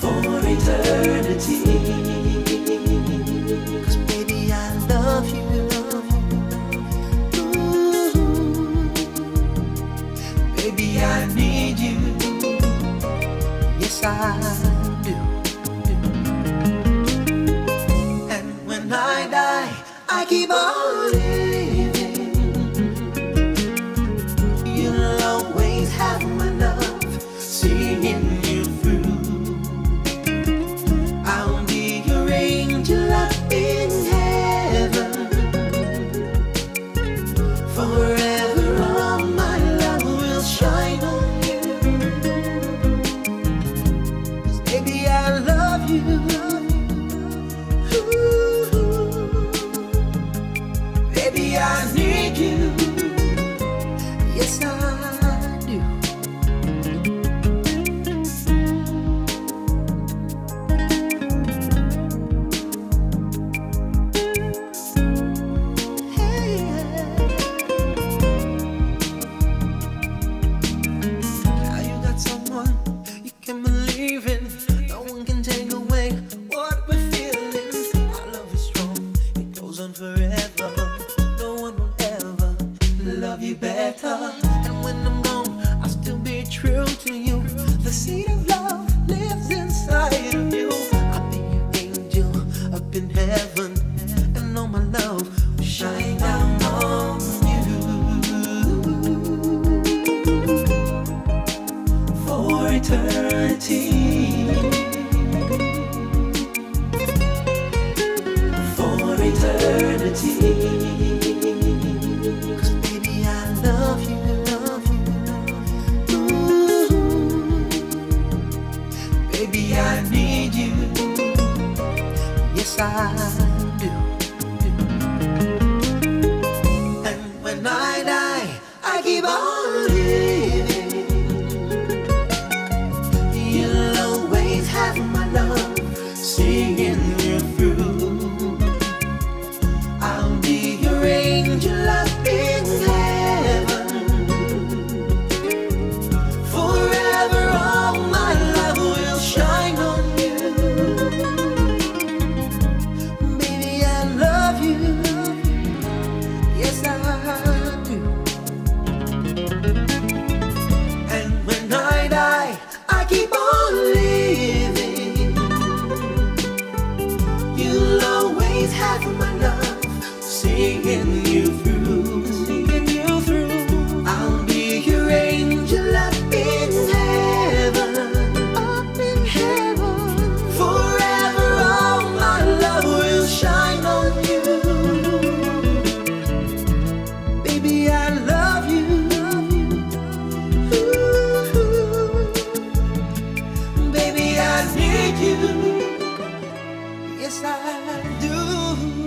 For eternity. Cause baby, I love you. Ooh. Baby, I need you. Yes, I do. And when I die, I keep on. Yes, I do. Now you got someone you can believe in. No one can take away what we're feeling. Our love is strong, it goes on forever. You better. Yes, keep I do.